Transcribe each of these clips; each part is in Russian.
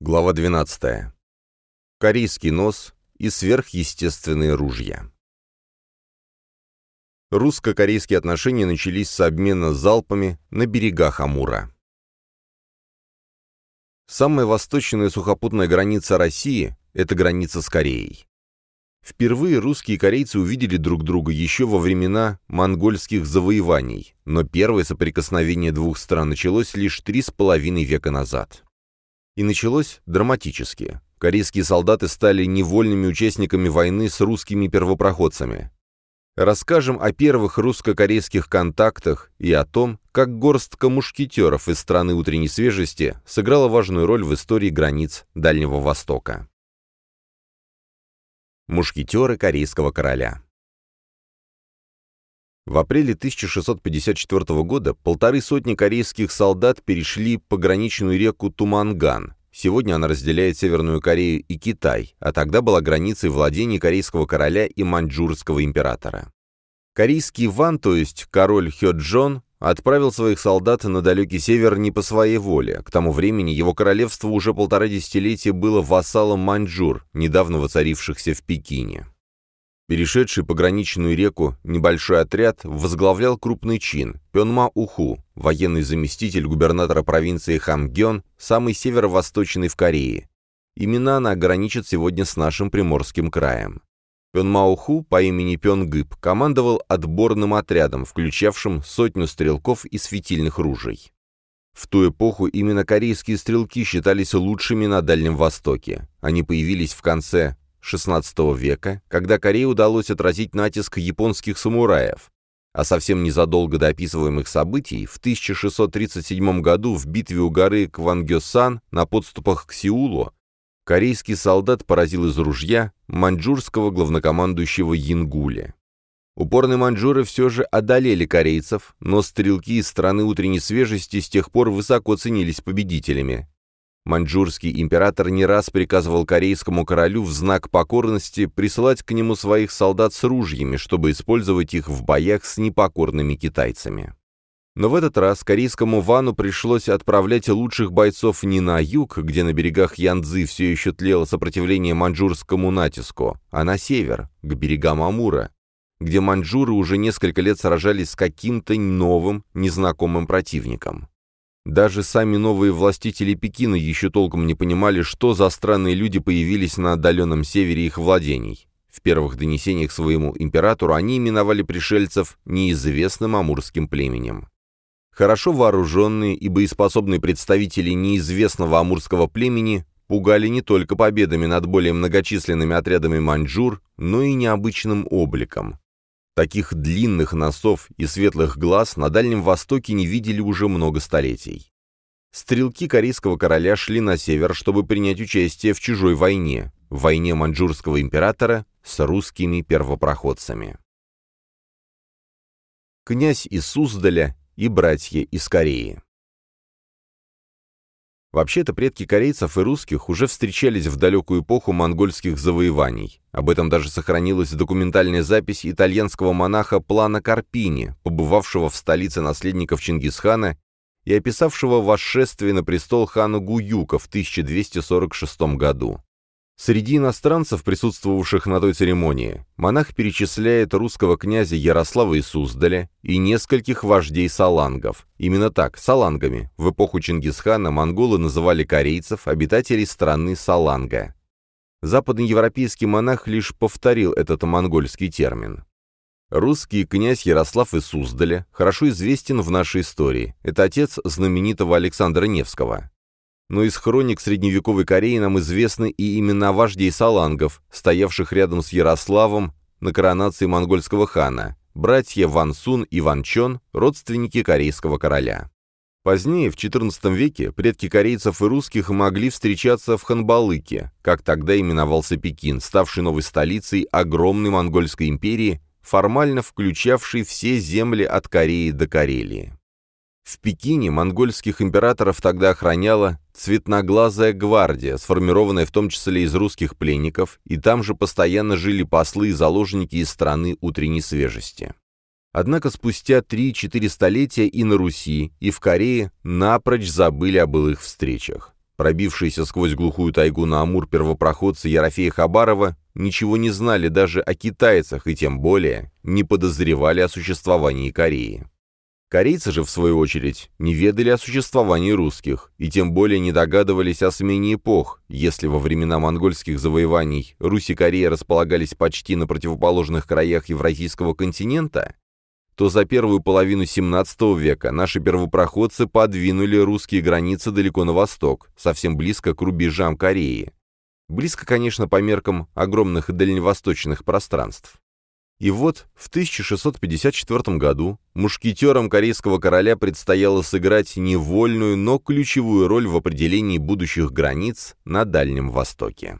Глава 12. Корейский нос и сверхъестественные ружья. Русско-корейские отношения начались с обмена залпами на берегах Амура. Самая восточная сухопутная граница России – это граница с Кореей. Впервые русские и корейцы увидели друг друга еще во времена монгольских завоеваний, но первое соприкосновение двух стран началось лишь три с половиной века назад. И началось драматически. Корейские солдаты стали невольными участниками войны с русскими первопроходцами. Расскажем о первых русско-корейских контактах и о том, как горстка мушкетеров из страны утренней свежести сыграла важную роль в истории границ Дальнего Востока. Мушкетеры корейского короля в апреле 1654 года полторы сотни корейских солдат перешли пограничную реку Туманган. Сегодня она разделяет Северную Корею и Китай, а тогда была границей владений корейского короля и маньчжурского императора. Корейский Ван, то есть король Хёджон, отправил своих солдат на далекий север не по своей воле. К тому времени его королевство уже полтора десятилетия было вассалом маньчжур, недавно воцарившихся в Пекине. Перешедший пограничную реку небольшой отряд возглавлял крупный чин Пёнма Уху, военный заместитель губернатора провинции Хамгён, самый северо-восточный в Корее. Именно она граничит сегодня с нашим Приморским краем. Пёнма Уху по имени Пёнгып командовал отборным отрядом, включавшим сотню стрелков и светильных ружей. В ту эпоху именно корейские стрелки считались лучшими на Дальнем Востоке. Они появились в конце XVI века, когда Корее удалось отразить натиск японских самураев, а совсем незадолго до описываемых событий, в 1637 году в битве у горы Квангёсан на подступах к Сеулу, корейский солдат поразил из ружья маньчжурского главнокомандующего Янгуля. Упорные маньчжуры все же одолели корейцев, но стрелки из страны утренней свежести с тех пор высоко ценились победителями. Маньчжурский император не раз приказывал корейскому королю в знак покорности присылать к нему своих солдат с ружьями, чтобы использовать их в боях с непокорными китайцами. Но в этот раз корейскому Вану пришлось отправлять лучших бойцов не на юг, где на берегах Янцзы все еще тлело сопротивление маньчжурскому натиску, а на север, к берегам Амура, где маньчжуры уже несколько лет сражались с каким-то новым, незнакомым противником. Даже сами новые властители Пекина еще толком не понимали, что за странные люди появились на отдаленном севере их владений. В первых донесениях своему императору они именовали пришельцев неизвестным амурским племенем. Хорошо вооруженные и боеспособные представители неизвестного амурского племени пугали не только победами над более многочисленными отрядами маньчжур, но и необычным обликом. Таких длинных носов и светлых глаз на Дальнем Востоке не видели уже много столетий. Стрелки корейского короля шли на север, чтобы принять участие в чужой войне, войне маньчжурского императора с русскими первопроходцами. Князь из Суздаля и братья из Кореи Вообще-то предки корейцев и русских уже встречались в далекую эпоху монгольских завоеваний. Об этом даже сохранилась документальная запись итальянского монаха Плана Карпини, побывавшего в столице наследников Чингисхана и описавшего восшествие на престол хана Гуюка в 1246 году. Среди иностранцев, присутствовавших на той церемонии, монах перечисляет русского князя Ярослава и Суздаля и нескольких вождей салангов. Именно так, салангами, в эпоху Чингисхана монголы называли корейцев, обитателей страны Саланга. Западноевропейский монах лишь повторил этот монгольский термин. Русский князь Ярослав из Суздаля хорошо известен в нашей истории. Это отец знаменитого Александра Невского но из хроник средневековой Кореи нам известны и имена вождей салангов, стоявших рядом с Ярославом на коронации монгольского хана, братья Ван Сун и Ван Чон, родственники корейского короля. Позднее, в XIV веке, предки корейцев и русских могли встречаться в Ханбалыке, как тогда именовался Пекин, ставший новой столицей огромной монгольской империи, формально включавшей все земли от Кореи до Карелии. В Пекине монгольских императоров тогда охраняла цветноглазая гвардия, сформированная в том числе из русских пленников, и там же постоянно жили послы и заложники из страны утренней свежести. Однако спустя 3-4 столетия и на Руси, и в Корее напрочь забыли о былых встречах. Пробившиеся сквозь глухую тайгу на Амур первопроходцы Ерофея Хабарова ничего не знали даже о китайцах и тем более не подозревали о существовании Кореи. Корейцы же, в свою очередь, не ведали о существовании русских, и тем более не догадывались о смене эпох, если во времена монгольских завоеваний Русь и Корея располагались почти на противоположных краях Евразийского континента, то за первую половину XVII века наши первопроходцы подвинули русские границы далеко на восток, совсем близко к рубежам Кореи. Близко, конечно, по меркам огромных дальневосточных пространств. И вот в 1654 году мушкетерам корейского короля предстояло сыграть невольную, но ключевую роль в определении будущих границ на Дальнем Востоке.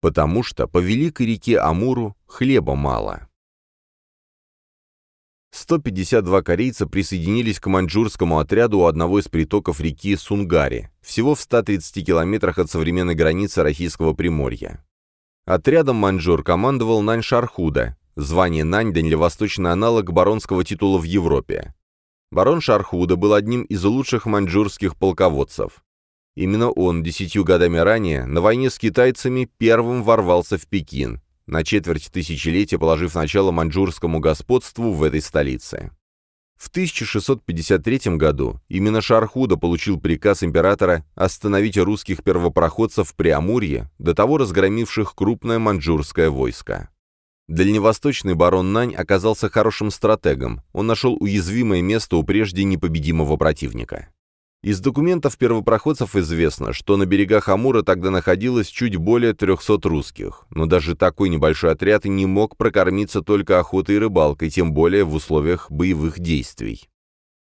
Потому что по великой реке Амуру хлеба мало. 152 корейца присоединились к маньчжурскому отряду у одного из притоков реки Сунгари, всего в 130 километрах от современной границы Российского Приморья. Отрядом маньчжур командовал Нань Шархуда, звание Нань – дальневосточный аналог баронского титула в Европе. Барон Шархуда был одним из лучших маньчжурских полководцев. Именно он десятью годами ранее на войне с китайцами первым ворвался в Пекин, на четверть тысячелетия положив начало маньчжурскому господству в этой столице. В 1653 году именно Шархуда получил приказ императора остановить русских первопроходцев при Амурье, до того разгромивших крупное маньчжурское войско. Дальневосточный барон Нань оказался хорошим стратегом, он нашел уязвимое место у прежде непобедимого противника. Из документов первопроходцев известно, что на берегах Амура тогда находилось чуть более 300 русских, но даже такой небольшой отряд не мог прокормиться только охотой и рыбалкой, тем более в условиях боевых действий.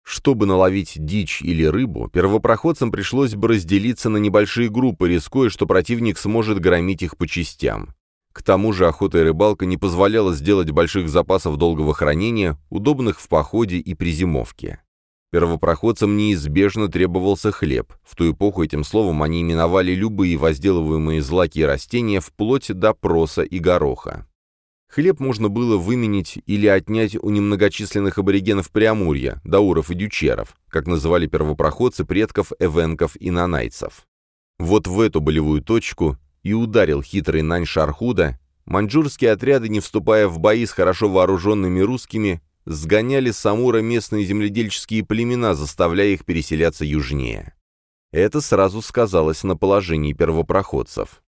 Чтобы наловить дичь или рыбу, первопроходцам пришлось бы разделиться на небольшие группы, рискуя, что противник сможет громить их по частям. К тому же охота и рыбалка не позволяла сделать больших запасов долгого хранения, удобных в походе и при зимовке. Первопроходцам неизбежно требовался хлеб. В ту эпоху этим словом они именовали любые возделываемые злаки и растения вплоть до проса и гороха. Хлеб можно было выменить или отнять у немногочисленных аборигенов Преамурья, дауров и дючеров, как называли первопроходцы предков эвенков и нанайцев. Вот в эту болевую точку и ударил хитрый Нань Шархуда, маньчжурские отряды, не вступая в бои с хорошо вооруженными русскими, сгоняли с Амура местные земледельческие племена, заставляя их переселяться южнее. Это сразу сказалось на положении первопроходцев.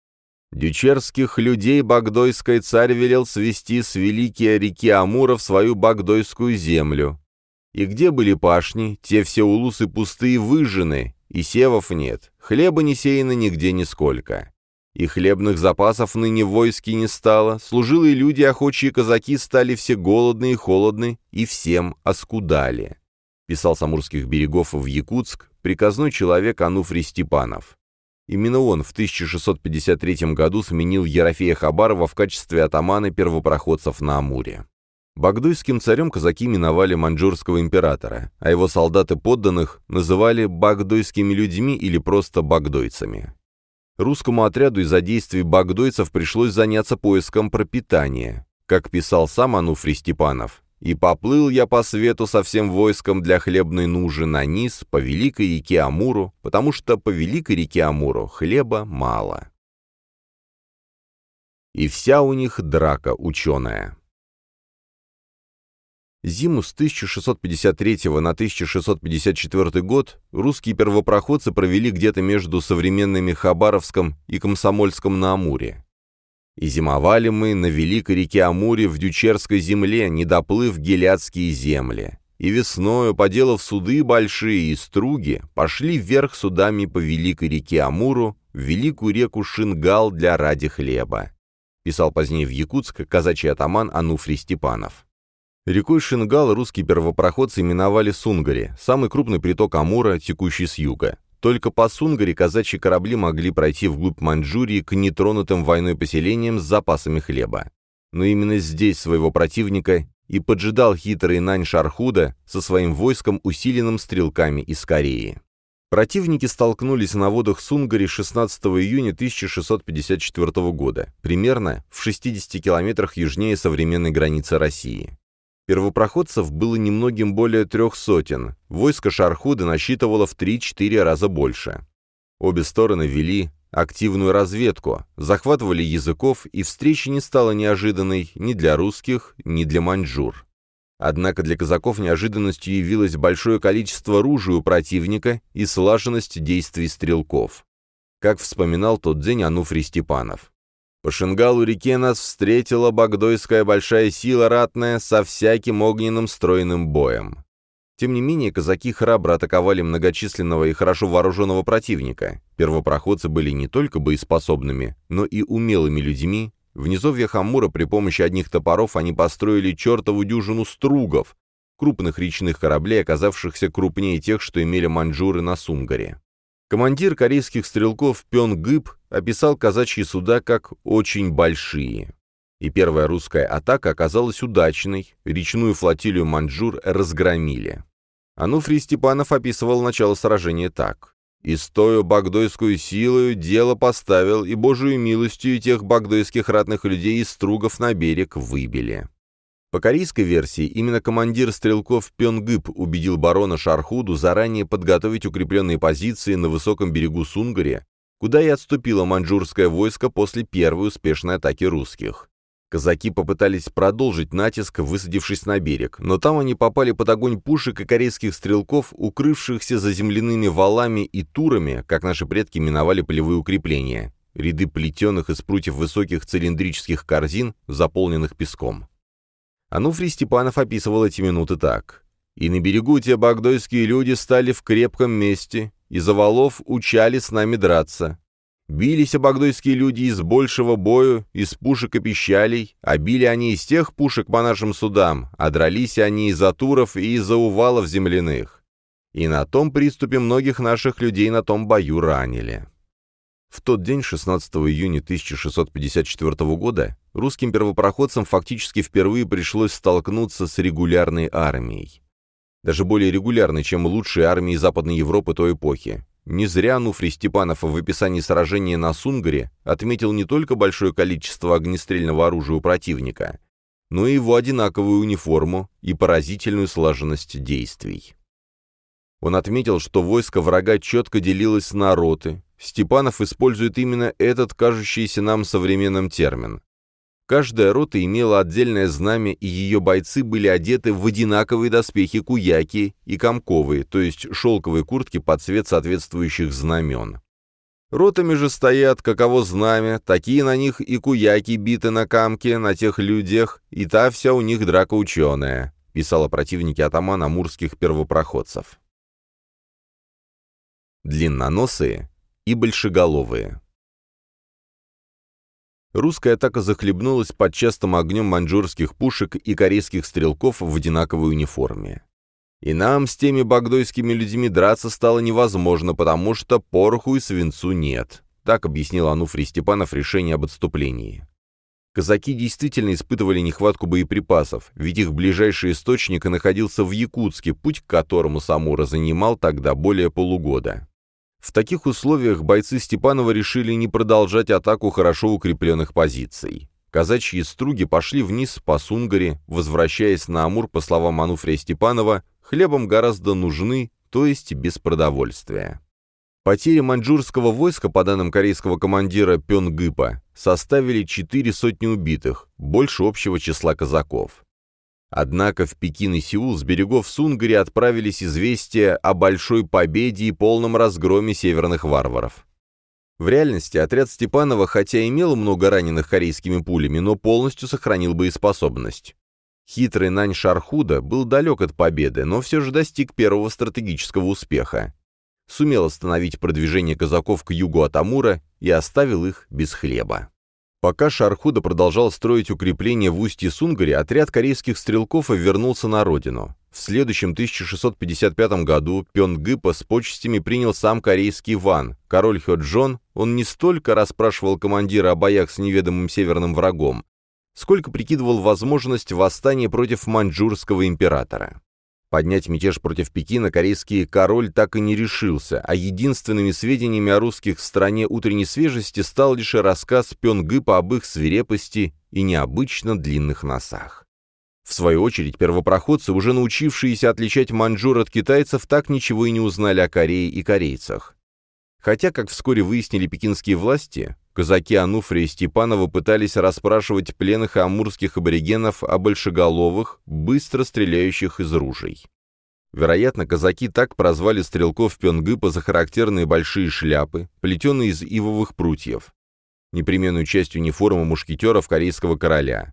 Дючерских людей Багдойский царь велел свести с великие реки Амура в свою Багдойскую землю. И где были пашни, те все улусы пустые выжжены, и севов нет, хлеба не сеяно нигде нисколько. И хлебных запасов ныне в войске не стало, служилые люди, охочие казаки, стали все голодны и холодны, и всем оскудали. Писал с Амурских берегов в Якутск приказной человек Ануфрий Степанов. Именно он в 1653 году сменил Ерофея Хабарова в качестве атамана первопроходцев на Амуре. Багдуйским царем казаки миновали маньчжурского императора, а его солдаты подданных называли багдойскими людьми или просто багдойцами. Русскому отряду из-за действий багдойцев пришлось заняться поиском пропитания. Как писал сам Ануфрий Степанов, «И поплыл я по свету со всем войском для хлебной нужи на низ, по великой реке Амуру, потому что по великой реке Амуру хлеба мало». И вся у них драка ученая. Зиму с 1653 на 1654 год русские первопроходцы провели где-то между современными Хабаровском и Комсомольском на Амуре. И зимовали мы на великой реке Амуре в Дючерской земле, не доплыв Гелядские земли. И весною, поделав суды большие и струги, пошли вверх судами по великой реке Амуру в великую реку Шингал для ради хлеба. Писал позднее в Якутск казачий атаман Ануфрий Степанов. Рекой Шингал русские первопроходцы именовали Сунгари, самый крупный приток Амура, текущий с юга. Только по Сунгари казачьи корабли могли пройти вглубь Маньчжурии к нетронутым войной поселениям с запасами хлеба. Но именно здесь своего противника и поджидал хитрый Нань Шархуда со своим войском, усиленным стрелками из Кореи. Противники столкнулись на водах Сунгари 16 июня 1654 года, примерно в 60 километрах южнее современной границы России. Первопроходцев было немногим более трех сотен, войско Шархуда насчитывало в 3-4 раза больше. Обе стороны вели активную разведку, захватывали языков, и встреча не стала неожиданной ни для русских, ни для маньчжур. Однако для казаков неожиданностью явилось большое количество ружей у противника и слаженность действий стрелков. Как вспоминал тот день Ануфрий Степанов. По Шингалу-реке нас встретила багдойская большая сила ратная со всяким огненным стройным боем. Тем не менее, казаки храбро атаковали многочисленного и хорошо вооруженного противника. Первопроходцы были не только боеспособными, но и умелыми людьми, в низовьях Амура при помощи одних топоров они построили чертову дюжину стругов, крупных речных кораблей, оказавшихся крупнее тех, что имели маньчжуры на Сунгаре. Командир корейских стрелков Пён Гыб описал казачьи суда как «очень большие». И первая русская атака оказалась удачной, речную флотилию маньчжур разгромили. Ануфрий Степанов описывал начало сражения так. И стою багдойскую силою дело поставил, и божию милостью тех багдойских ратных людей из стругов на берег выбили. По корейской версии, именно командир стрелков Пёнгып убедил барона Шархуду заранее подготовить укрепленные позиции на высоком берегу Сунгаре, куда и отступило маньчжурское войско после первой успешной атаки русских. Казаки попытались продолжить натиск, высадившись на берег, но там они попали под огонь пушек и корейских стрелков, укрывшихся за земляными валами и турами, как наши предки миновали полевые укрепления, ряды плетеных из прутьев высоких цилиндрических корзин, заполненных песком. Ануфрий Степанов описывал эти минуты так. «И на берегу те багдойские люди стали в крепком месте, из валов учали с нами драться. Бились обагдойские люди из большего бою, из пушек и пищалей, а били они из тех пушек по нашим судам, а дрались они из атуров и из-за увалов земляных. И на том приступе многих наших людей на том бою ранили. В тот день, 16 июня 1654 года, русским первопроходцам фактически впервые пришлось столкнуться с регулярной армией. Даже более регулярной, чем лучшие армии Западной Европы той эпохи. Не зря Нуфрий Степанов в описании сражения на Сунгаре отметил не только большое количество огнестрельного оружия у противника, но и его одинаковую униформу и поразительную слаженность действий. Он отметил, что войско врага четко делилось на роты. Степанов использует именно этот кажущийся нам современным термин. Каждая рота имела отдельное знамя, и ее бойцы были одеты в одинаковые доспехи куяки и комковые, то есть шелковые куртки под цвет соответствующих знамен. Ротами же стоят, каково знамя, такие на них и куяки биты на камке, на тех людях, и та вся у них драка ученая, писал о противнике амурских первопроходцев. Длинноносые и большеголовые. Русская атака захлебнулась под частым огнем маньчжурских пушек и корейских стрелков в одинаковой униформе. И нам с теми багдойскими людьми драться стало невозможно, потому что пороху и свинцу нет. Так объяснил Ануфрий Степанов решение об отступлении. Казаки действительно испытывали нехватку боеприпасов, ведь их ближайший источник находился в Якутске, путь к которому Самура занимал тогда более полугода. В таких условиях бойцы Степанова решили не продолжать атаку хорошо укрепленных позиций. Казачьи струги пошли вниз по Сунгаре, возвращаясь на Амур, по словам Ануфрия Степанова, хлебом гораздо нужны, то есть без продовольствия. Потери маньчжурского войска, по данным корейского командира Пёнгыпа, составили четыре сотни убитых, больше общего числа казаков. Однако в Пекин и Сеул с берегов Сунгари отправились известия о большой победе и полном разгроме северных варваров. В реальности отряд Степанова, хотя имел много раненых корейскими пулями, но полностью сохранил боеспособность. Хитрый Нань Шархуда был далек от победы, но все же достиг первого стратегического успеха. Сумел остановить продвижение казаков к югу от Амура и оставил их без хлеба. Пока Шархуда продолжал строить укрепления в устье Сунгари, отряд корейских стрелков вернулся на родину. В следующем 1655 году Пёнгыпа с почестями принял сам корейский Ван. Король Хёджон, он не столько расспрашивал командира о боях с неведомым северным врагом, сколько прикидывал возможность восстания против маньчжурского императора. Поднять мятеж против Пекина корейский король так и не решился, а единственными сведениями о русских в стране утренней свежести стал лишь рассказ Пёнгыпа об их свирепости и необычно длинных носах. В свою очередь, первопроходцы, уже научившиеся отличать маньчжур от китайцев, так ничего и не узнали о Корее и корейцах. Хотя, как вскоре выяснили пекинские власти, казаки Ануфрия и Степанова пытались расспрашивать пленных амурских аборигенов о большеголовых, быстро стреляющих из ружей. Вероятно, казаки так прозвали стрелков Пёнгыпа за характерные большие шляпы, плетеные из ивовых прутьев, непременную часть униформы мушкетеров корейского короля.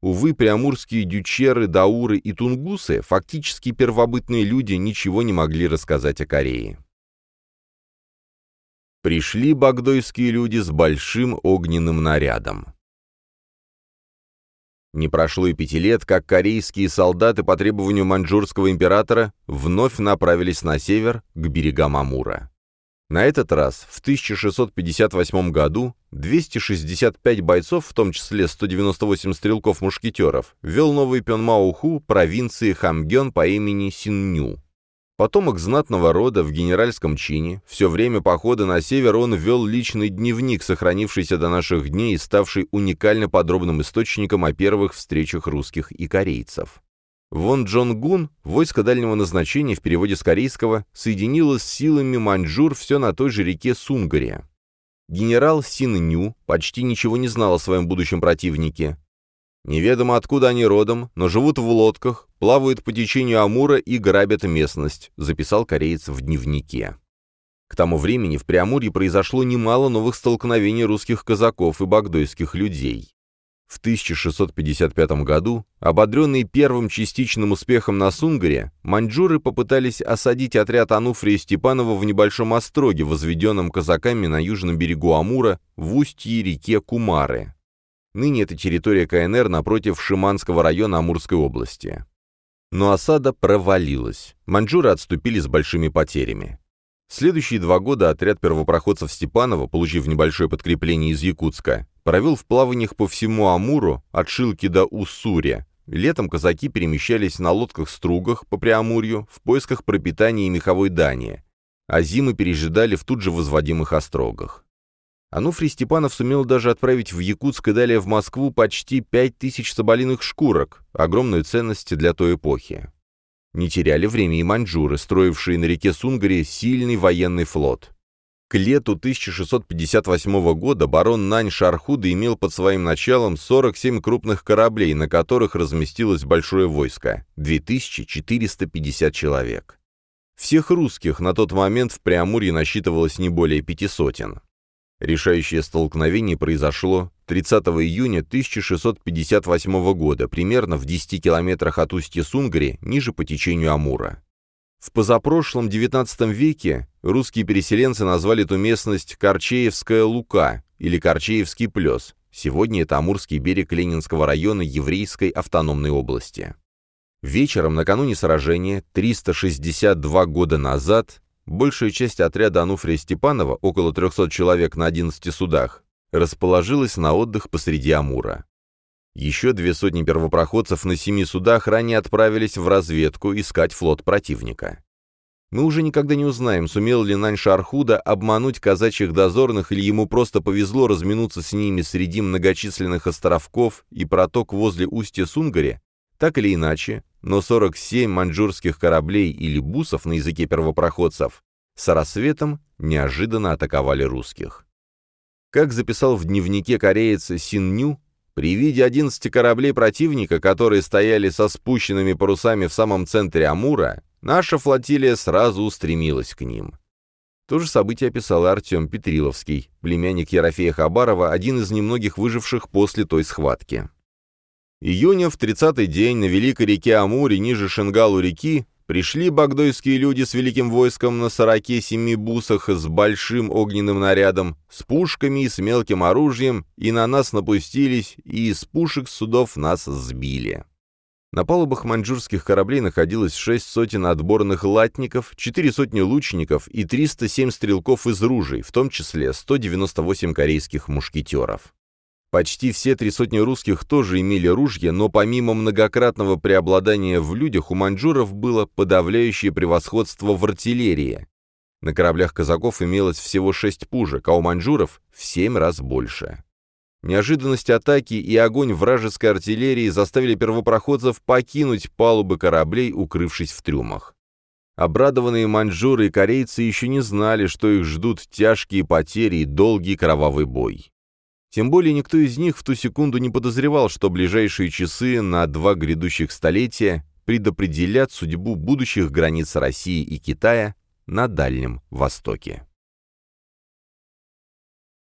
Увы, приамурские дючеры, дауры и тунгусы, фактически первобытные люди, ничего не могли рассказать о Корее. Пришли багдойские люди с большим огненным нарядом. Не прошло и пяти лет, как корейские солдаты по требованию маньчжурского императора вновь направились на север, к берегам Амура. На этот раз, в 1658 году, 265 бойцов, в том числе 198 стрелков-мушкетеров, вел новый Пёнмауху провинции Хамгён по имени Синню. Потомок знатного рода в генеральском чине, все время похода на север он вел личный дневник, сохранившийся до наших дней и ставший уникально подробным источником о первых встречах русских и корейцев. Вон Джон Гун, войско дальнего назначения в переводе с корейского, соединилось с силами маньчжур все на той же реке Сунгаре. Генерал Син Ню почти ничего не знал о своем будущем противнике, Неведомо откуда они родом, но живут в лодках, плавают по течению Амура и грабят местность», — записал кореец в дневнике. К тому времени в Преамурье произошло немало новых столкновений русских казаков и багдойских людей. В 1655 году, ободренные первым частичным успехом на Сунгаре, маньчжуры попытались осадить отряд Ануфрия Степанова в небольшом остроге, возведенном казаками на южном берегу Амура в устье реке Кумары. Ныне это территория КНР напротив Шиманского района Амурской области. Но осада провалилась. Маньчжуры отступили с большими потерями. Следующие два года отряд первопроходцев Степанова, получив небольшое подкрепление из Якутска, провел в плаваниях по всему Амуру, от Шилки до Уссуря. Летом казаки перемещались на лодках-стругах по Преамурью в поисках пропитания и меховой дани, а зимы пережидали в тут же возводимых острогах. Ануфрий Степанов сумел даже отправить в Якутск и далее в Москву почти пять тысяч соболиных шкурок, огромную ценность для той эпохи. Не теряли время и маньчжуры, строившие на реке Сунгари сильный военный флот. К лету 1658 года барон Нань Шархуда имел под своим началом 47 крупных кораблей, на которых разместилось большое войско – 2450 человек. Всех русских на тот момент в Преамурье насчитывалось не более пяти сотен. Решающее столкновение произошло 30 июня 1658 года, примерно в 10 километрах от устья Сунгари, ниже по течению Амура. В позапрошлом XIX веке русские переселенцы назвали эту местность Корчеевская Лука или Корчеевский плес. Сегодня это Амурский берег Ленинского района Еврейской автономной области. Вечером накануне сражения, 362 года назад, Большая часть отряда Ануфрия Степанова, около 300 человек на 11 судах, расположилась на отдых посреди Амура. Еще две сотни первопроходцев на семи судах ранее отправились в разведку искать флот противника. Мы уже никогда не узнаем, сумел ли Наньша Архуда обмануть казачьих дозорных или ему просто повезло разминуться с ними среди многочисленных островков и проток возле устья Сунгари, так или иначе, но 47 маньчжурских кораблей или бусов на языке первопроходцев с рассветом неожиданно атаковали русских. Как записал в дневнике кореец Синню, при виде 11 кораблей противника, которые стояли со спущенными парусами в самом центре Амура, наша флотилия сразу устремилась к ним. То же событие описал Артем Петриловский, племянник Ерофея Хабарова, один из немногих выживших после той схватки. Июня в 30-й день на Великой реке Амуре, ниже Шенгалу реки, пришли багдойские люди с великим войском на сороке семи бусах с большим огненным нарядом, с пушками и с мелким оружием, и на нас напустились, и из пушек судов нас сбили. На палубах маньчжурских кораблей находилось шесть сотен отборных латников, четыре сотни лучников и 307 стрелков из ружей, в том числе 198 корейских мушкетеров. Почти все три сотни русских тоже имели ружья, но помимо многократного преобладания в людях у маньчжуров было подавляющее превосходство в артиллерии. На кораблях казаков имелось всего шесть пушек, а у маньчжуров в семь раз больше. Неожиданность атаки и огонь вражеской артиллерии заставили первопроходцев покинуть палубы кораблей, укрывшись в трюмах. Обрадованные маньчжуры и корейцы еще не знали, что их ждут тяжкие потери и долгий кровавый бой. Тем более никто из них в ту секунду не подозревал, что ближайшие часы на два грядущих столетия предопределят судьбу будущих границ России и Китая на Дальнем Востоке.